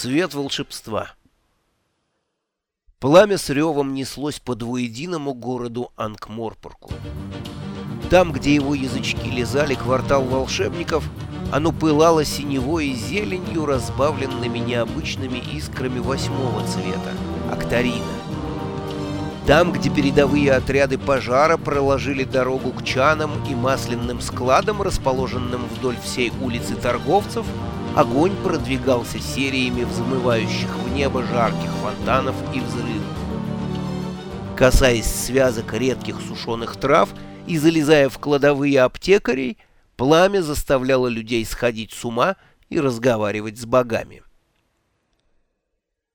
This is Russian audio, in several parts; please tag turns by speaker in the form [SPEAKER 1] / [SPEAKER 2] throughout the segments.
[SPEAKER 1] Свет волшебства. Пламя с ревом неслось по двуединому городу Анкморпорку. Там, где его язычки лизали квартал волшебников, оно пылало синевой и зеленью, разбавленными необычными искрами восьмого цвета — актарина. Там, где передовые отряды пожара проложили дорогу к чанам и масляным складам, расположенным вдоль всей улицы торговцев, огонь продвигался сериями взмывающих в небо жарких фонтанов и взрывов. Касаясь связок редких сушеных трав и залезая в кладовые аптекарей, пламя заставляло людей сходить с ума и разговаривать с богами.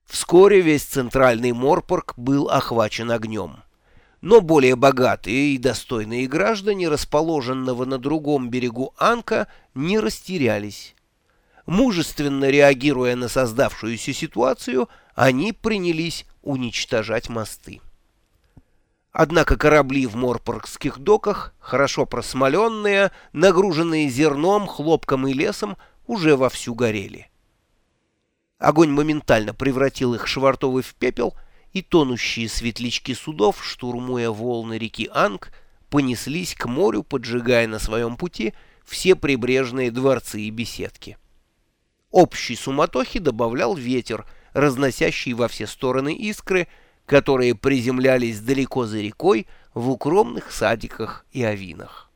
[SPEAKER 1] Вскоре весь центральный Морпорг был охвачен огнем. Но более богатые и достойные граждане, расположенного на другом берегу Анка, не растерялись. Мужественно реагируя на создавшуюся ситуацию, они принялись уничтожать мосты. Однако корабли в Морпоргских доках, хорошо просмоленные, нагруженные зерном, хлопком и лесом, уже вовсю горели. Огонь моментально превратил их швартовы в пепел, и тонущие светлячки судов, штурмуя волны реки Анг, понеслись к морю, поджигая на своем пути все прибрежные дворцы и беседки. Общей суматохи добавлял ветер, разносящий во все стороны искры, которые приземлялись далеко за рекой в укромных садиках и авинах.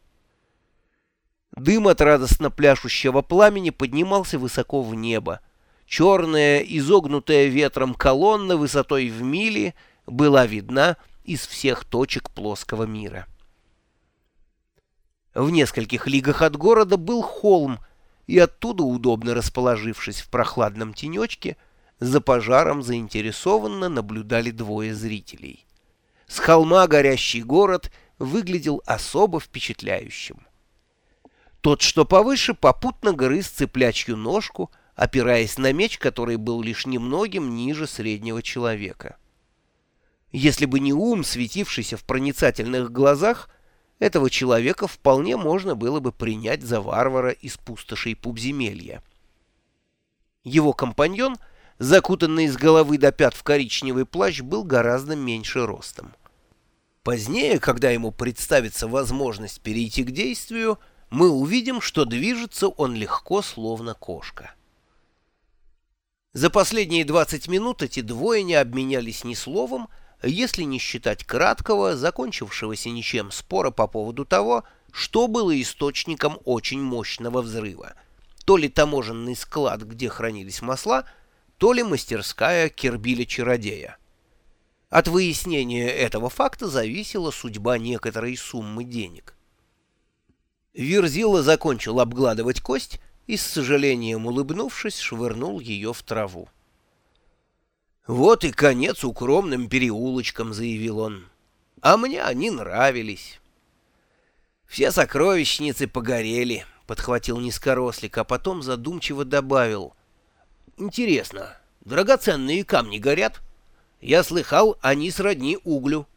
[SPEAKER 1] Дым от радостно пляшущего пламени поднимался высоко в небо, Черная, изогнутая ветром колонна высотой в мили была видна из всех точек плоского мира. В нескольких лигах от города был холм, и оттуда, удобно расположившись в прохладном тенечке, за пожаром заинтересованно наблюдали двое зрителей. С холма горящий город выглядел особо впечатляющим. Тот, что повыше, попутно грыз цыплячью ножку — опираясь на меч, который был лишь немногим ниже среднего человека. Если бы не ум, светившийся в проницательных глазах, этого человека вполне можно было бы принять за варвара из пустошей Пубземелья. Его компаньон, закутанный с головы до пят в коричневый плащ, был гораздо меньше ростом. Позднее, когда ему представится возможность перейти к действию, мы увидим, что движется он легко, словно кошка. За последние 20 минут эти двое не обменялись ни словом, если не считать краткого, закончившегося ничем спора по поводу того, что было источником очень мощного взрыва. То ли таможенный склад, где хранились масла, то ли мастерская Кербиля-чародея. От выяснения этого факта зависела судьба некоторой суммы денег. Верзила закончил обгладывать кость и, с сожалением улыбнувшись, швырнул ее в траву. «Вот и конец укромным переулочкам», — заявил он. «А мне они нравились». «Все сокровищницы погорели», — подхватил низкорослик, а потом задумчиво добавил. «Интересно, драгоценные камни горят? Я слыхал, они сродни углю».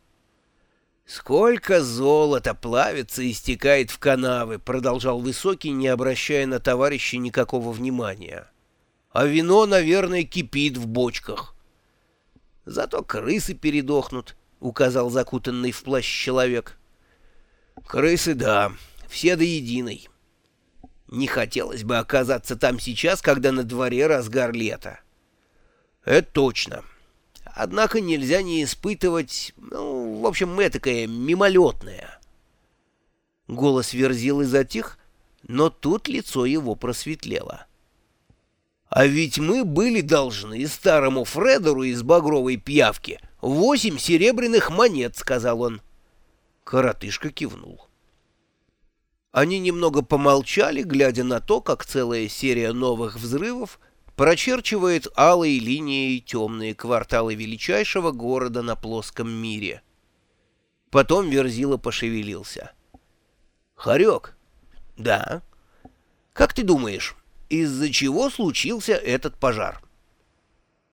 [SPEAKER 1] «Сколько золота плавится и стекает в канавы!» — продолжал Высокий, не обращая на товарища никакого внимания. «А вино, наверное, кипит в бочках». «Зато крысы передохнут», — указал закутанный в плащ человек. «Крысы, да, все до единой. Не хотелось бы оказаться там сейчас, когда на дворе разгар лета». «Это точно. Однако нельзя не испытывать, ну, в общем, этакое мимолетное. Голос верзил и затих, но тут лицо его просветлело. «А ведь мы были должны старому Фредеру из багровой пьявки восемь серебряных монет», — сказал он. Коротышка кивнул. Они немного помолчали, глядя на то, как целая серия новых взрывов — прочерчивает алой линией темные кварталы величайшего города на плоском мире. Потом Верзила пошевелился. «Харек?» «Да». «Как ты думаешь, из-за чего случился этот пожар?»